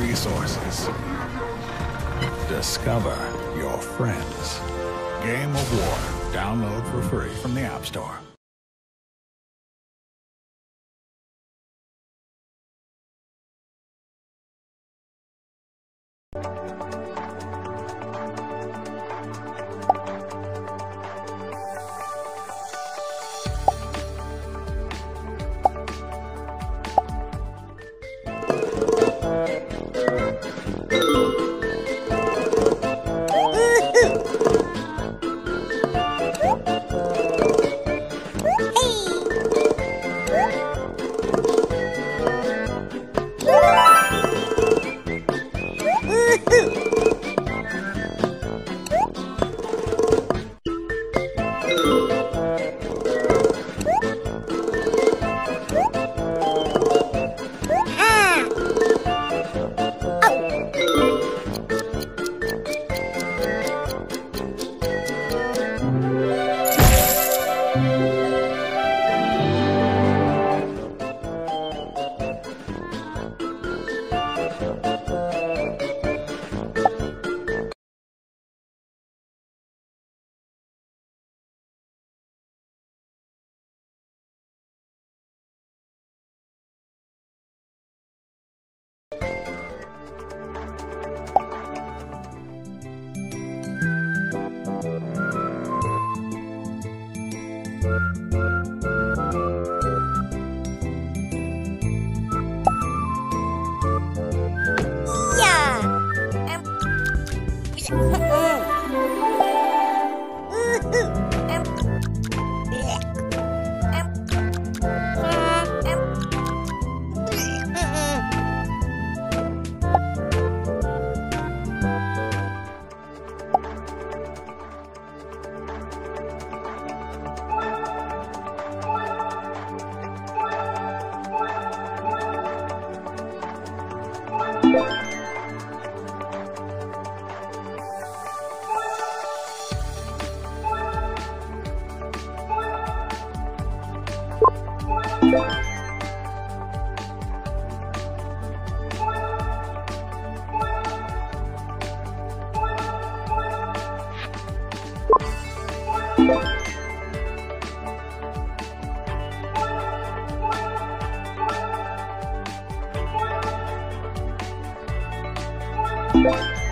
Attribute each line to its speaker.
Speaker 1: resources. Discover your friends. Game of War. Download for free from the App Store.
Speaker 2: Música